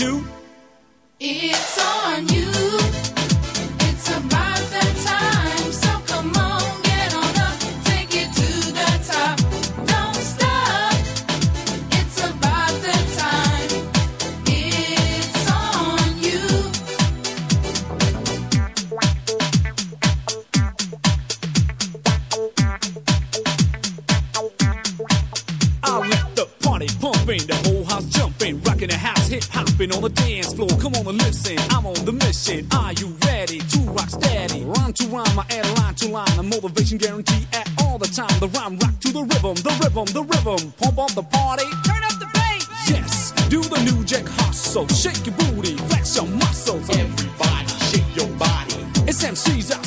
two.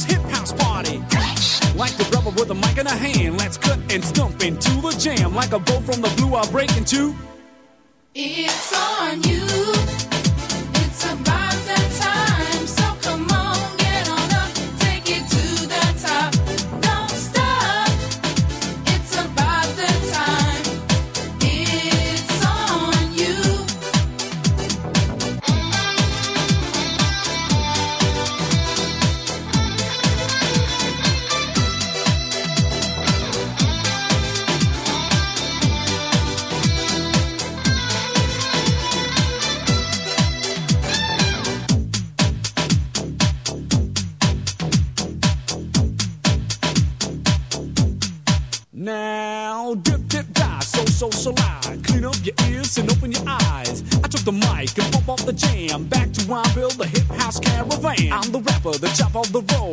hip house party. Like the rebel with a mic in a hand, let's cut and stump into the jam. Like a bow from the blue, I'll break into. It's on you. I'm the rapper, the chop of the roll.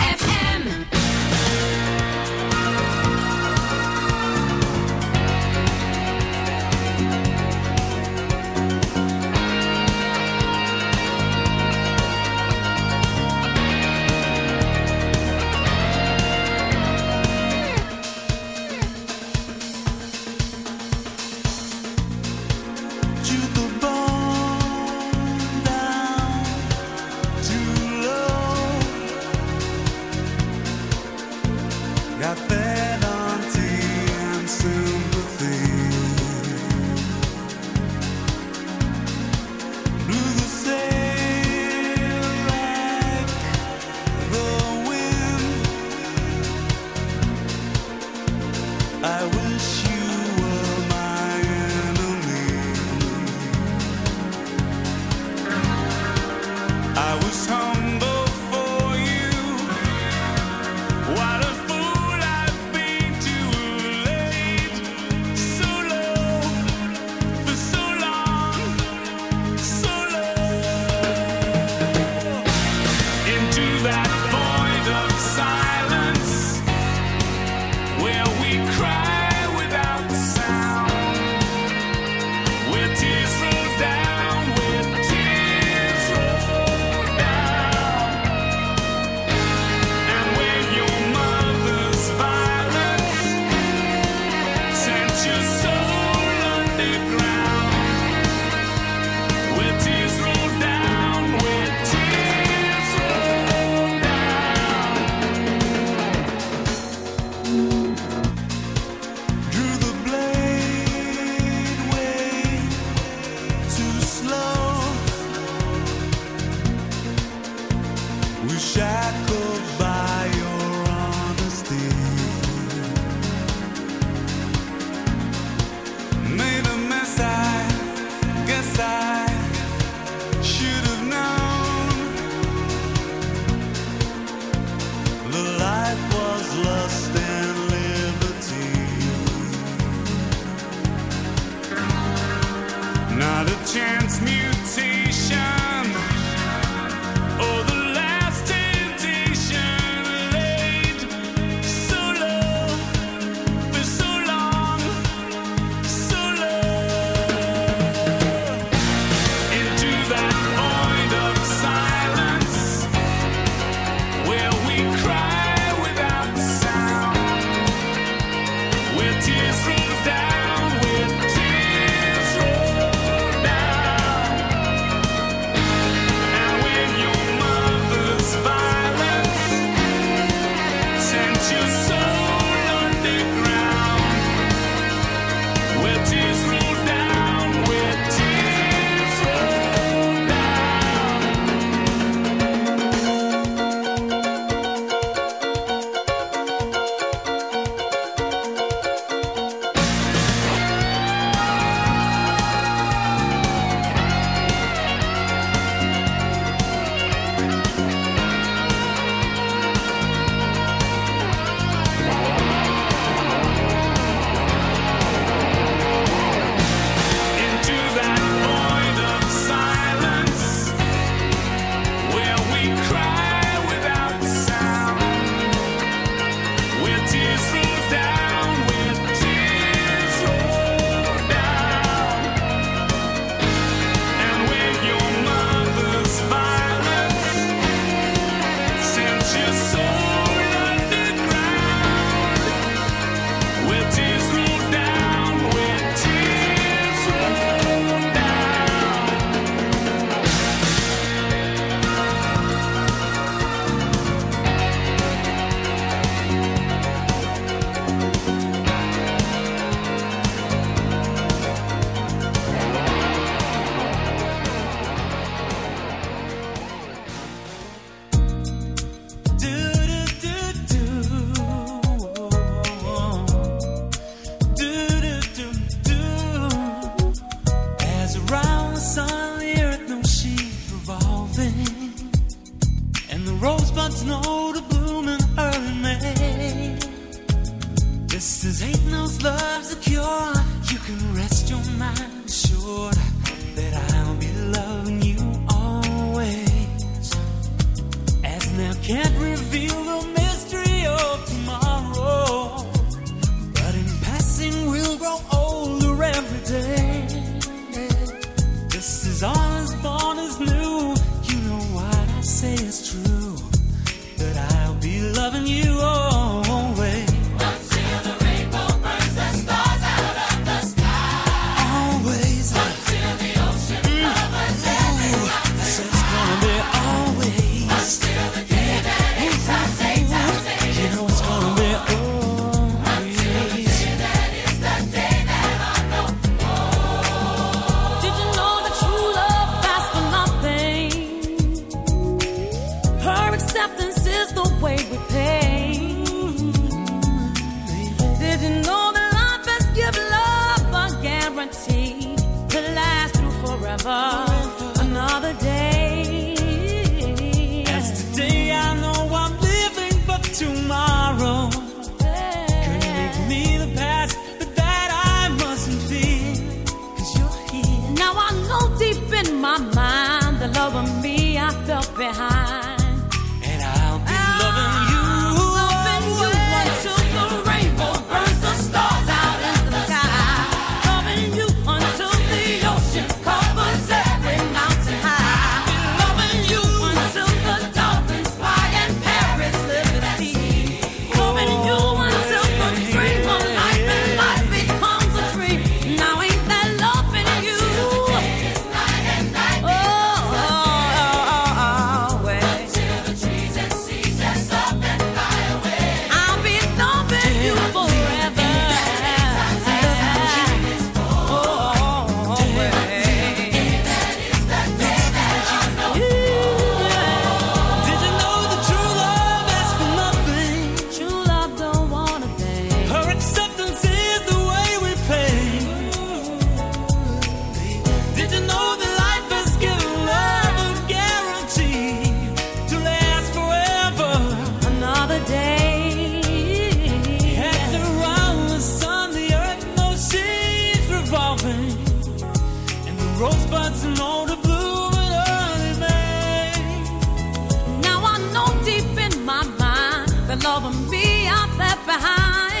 love and be out left behind.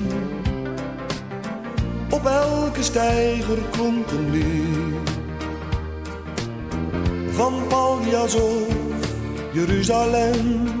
Elke steiger klonk een lied. Van Paljas of Jeruzalem.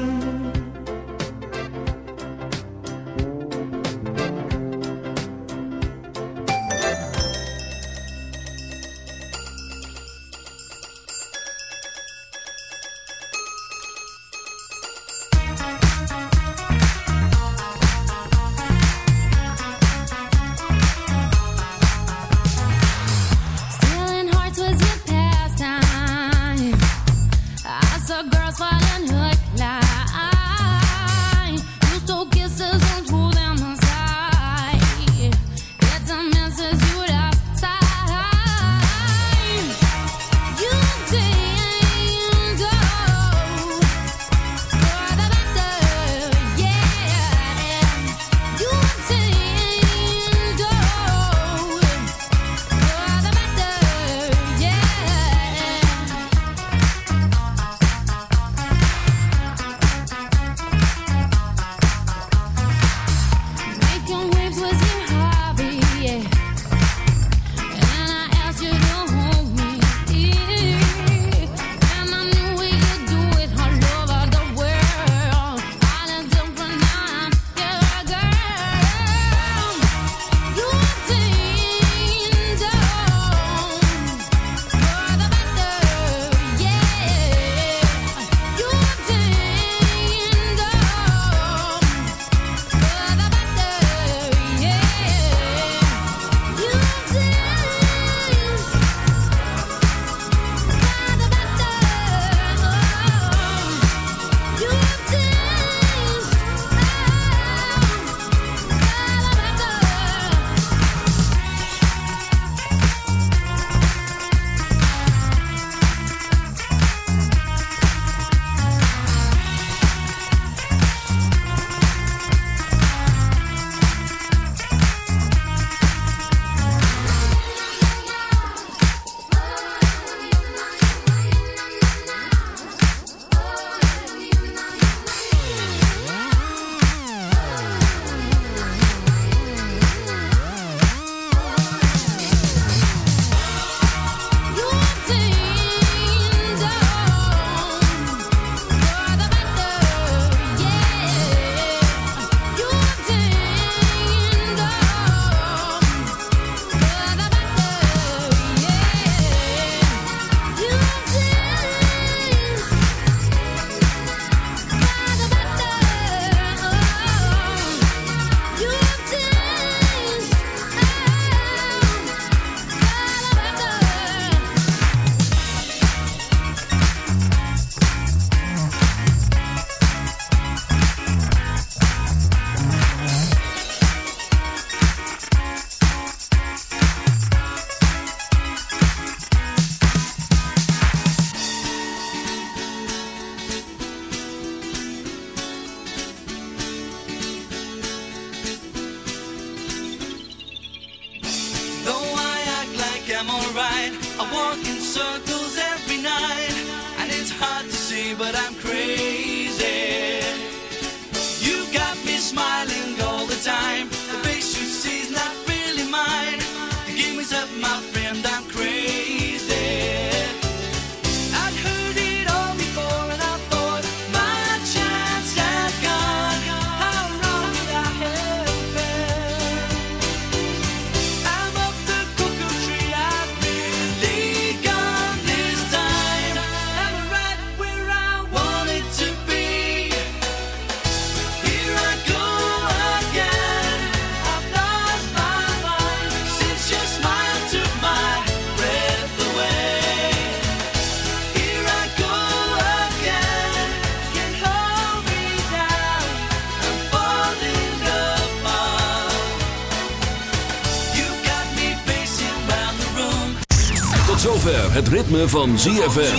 Het ritme van ZFM.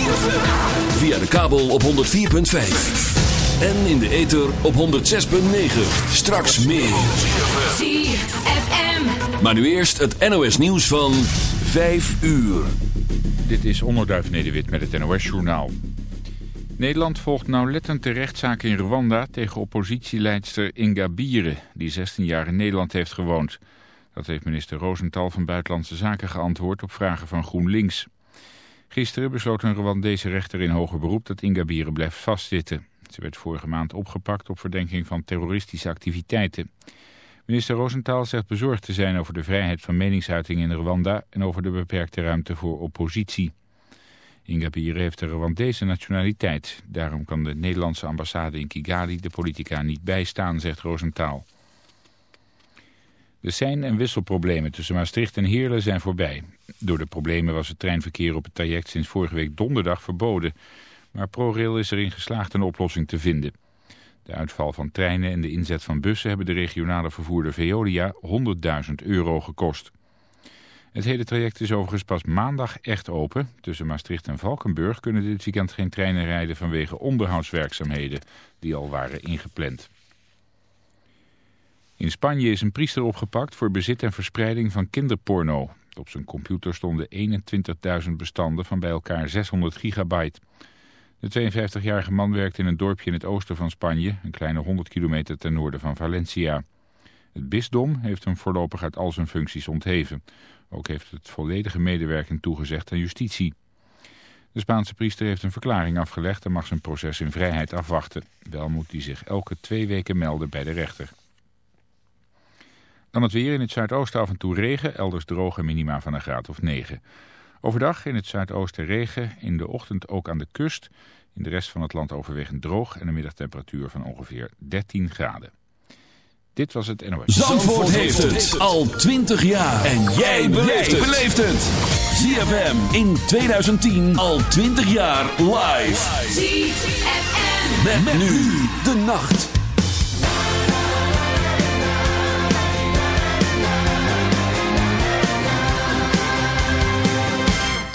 Via de kabel op 104.5. En in de ether op 106.9. Straks meer. ZFM. Maar nu eerst het NOS nieuws van 5 uur. Dit is Onderduif Nederwit met het NOS-journaal. Nederland volgt nauwlettend de rechtszaak in Rwanda tegen oppositieleidster Inga Bieren, die 16 jaar in Nederland heeft gewoond. Dat heeft minister Rosenthal van Buitenlandse Zaken geantwoord op vragen van GroenLinks. Gisteren besloot een Rwandese rechter in hoger beroep dat Inga Bieren blijft vastzitten. Ze werd vorige maand opgepakt op verdenking van terroristische activiteiten. Minister Rosenthal zegt bezorgd te zijn over de vrijheid van meningsuiting in Rwanda en over de beperkte ruimte voor oppositie. Inga Bieren heeft de Rwandese nationaliteit. Daarom kan de Nederlandse ambassade in Kigali de politica niet bijstaan, zegt Rosenthal. De sein- en wisselproblemen tussen Maastricht en Heerlen zijn voorbij. Door de problemen was het treinverkeer op het traject sinds vorige week donderdag verboden. Maar ProRail is erin geslaagd een oplossing te vinden. De uitval van treinen en de inzet van bussen hebben de regionale vervoerder Veolia 100.000 euro gekost. Het hele traject is overigens pas maandag echt open. Tussen Maastricht en Valkenburg kunnen dit weekend geen treinen rijden vanwege onderhoudswerkzaamheden die al waren ingepland. In Spanje is een priester opgepakt voor bezit en verspreiding van kinderporno. Op zijn computer stonden 21.000 bestanden van bij elkaar 600 gigabyte. De 52-jarige man werkt in een dorpje in het oosten van Spanje, een kleine 100 kilometer ten noorden van Valencia. Het bisdom heeft hem voorlopig uit al zijn functies ontheven. Ook heeft het volledige medewerking toegezegd aan justitie. De Spaanse priester heeft een verklaring afgelegd en mag zijn proces in vrijheid afwachten. Wel moet hij zich elke twee weken melden bij de rechter. Dan het weer in het zuidoosten af en toe regen, elders droge minima van een graad of 9. Overdag in het zuidoosten regen, in de ochtend ook aan de kust. In de rest van het land overwegend droog en een middagtemperatuur van ongeveer 13 graden. Dit was het NOS. Zandvoort heeft het al 20 jaar. En jij beleeft het. ZFM in 2010 al 20 jaar live. ZFM. Met, nu de nacht.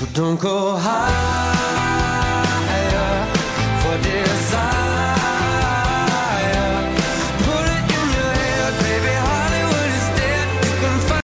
So don't go high.